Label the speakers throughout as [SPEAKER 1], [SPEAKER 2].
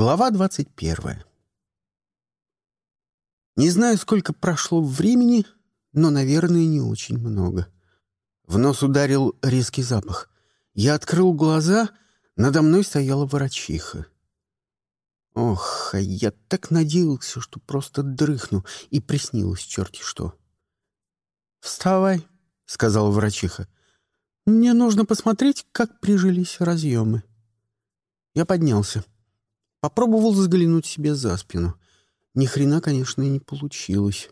[SPEAKER 1] Глава двадцать первая. Не знаю, сколько прошло времени, но, наверное, не очень много. В нос ударил резкий запах. Я открыл глаза, надо мной стояла врачиха. Ох, а я так надеялся, что просто дрыхну, и приснилось черти что. «Вставай», — сказала врачиха. «Мне нужно посмотреть, как прижились разъемы». Я поднялся. Попробовал заглянуть себе за спину. Ни хрена, конечно, и не получилось.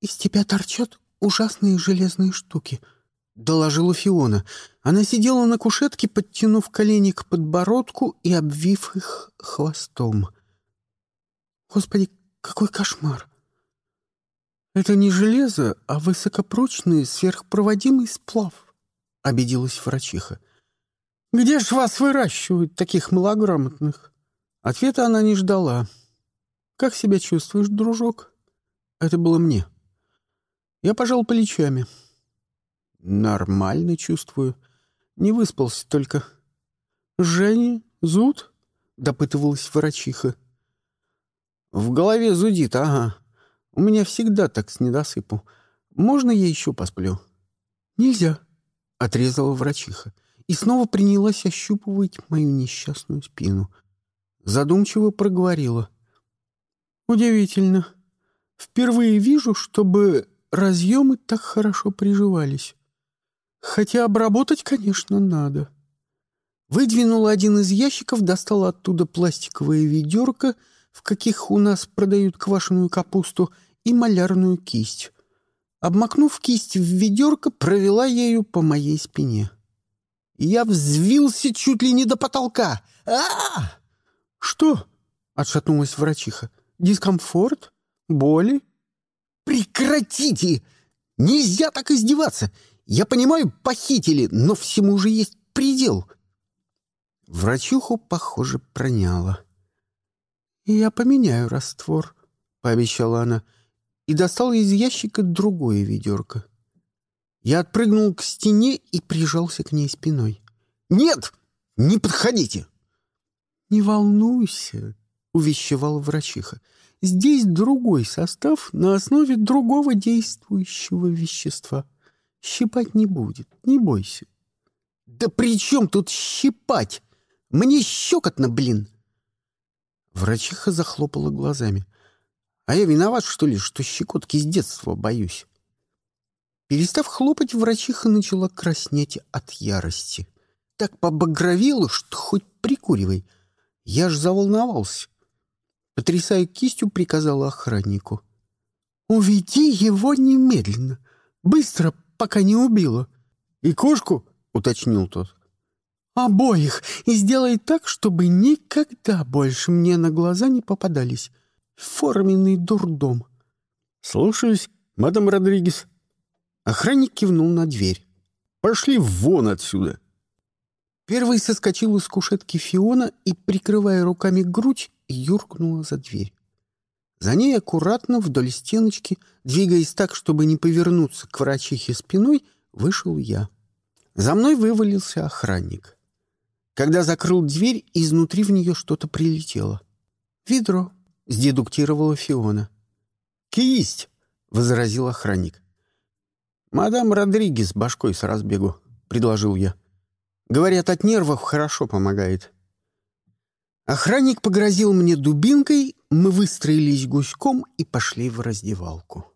[SPEAKER 1] «Из тебя торчат ужасные железные штуки», — доложила Фиона. Она сидела на кушетке, подтянув колени к подбородку и обвив их хвостом. «Господи, какой кошмар!» «Это не железо, а высокопрочный сверхпроводимый сплав», — обиделась врачиха. «Где ж вас выращивают, таких малограмотных?» Ответа она не ждала. «Как себя чувствуешь, дружок?» Это было мне. Я пожал плечами. «Нормально чувствую. Не выспался только». «Женя? Зуд?» — допытывалась врачиха. «В голове зудит, ага. У меня всегда так с недосыпу. Можно я еще посплю?» «Нельзя», — отрезала врачиха и снова принялась ощупывать мою несчастную спину — задумчиво проговорила. «Удивительно. Впервые вижу, чтобы разъемы так хорошо приживались. Хотя обработать, конечно, надо». Выдвинула один из ящиков, достала оттуда пластиковое ведерко, в каких у нас продают квашеную капусту, и малярную кисть. Обмакнув кисть в ведерко, провела ею по моей спине. Я взвился чуть ли не до потолка. а, -а, -а! «Что?» — отшатнулась врачиха. «Дискомфорт? Боли?»
[SPEAKER 2] «Прекратите! Нельзя так издеваться! Я понимаю, похитили, но всему же есть предел!»
[SPEAKER 1] Врачиху, похоже, проняло. «Я поменяю раствор», — пообещала она, и достала из ящика другое ведерко. Я отпрыгнул к стене и прижался к ней спиной.
[SPEAKER 2] «Нет! Не подходите!»
[SPEAKER 1] «Не волнуйся», — увещевала врачиха. «Здесь другой состав на основе другого действующего вещества. Щипать не будет, не бойся».
[SPEAKER 2] «Да при чем тут щипать? Мне щекотно, блин!»
[SPEAKER 1] Врачиха захлопала глазами. «А я виноват, что ли, что щекотки с детства боюсь?» Перестав хлопать, врачиха начала краснеть от ярости. Так побагровела, что хоть прикуривай — я ж заволновался. Потрясая кистью, приказала охраннику. «Уведи его немедленно! Быстро, пока не убила!» «И кошку?» — уточнил тот. «Обоих! И сделай так, чтобы никогда больше мне на глаза не попадались. Форменный дурдом!»
[SPEAKER 3] «Слушаюсь, мадам Родригес».
[SPEAKER 1] Охранник кивнул на дверь.
[SPEAKER 3] «Пошли вон отсюда!»
[SPEAKER 1] Первый соскочил из кушетки Фиона и, прикрывая руками грудь, юркнула за дверь. За ней аккуратно вдоль стеночки, двигаясь так, чтобы не повернуться к врачихе спиной, вышел я. За мной вывалился охранник. Когда закрыл дверь, изнутри в нее что-то прилетело. «Ведро», — сдедуктировала Фиона.
[SPEAKER 3] «Кисть!» — возразил охранник.
[SPEAKER 1] «Мадам Родригес башкой с разбегу», — предложил я. Говорят, от нервов хорошо помогает. Охранник погрозил мне дубинкой, мы выстроились гуськом и пошли в раздевалку.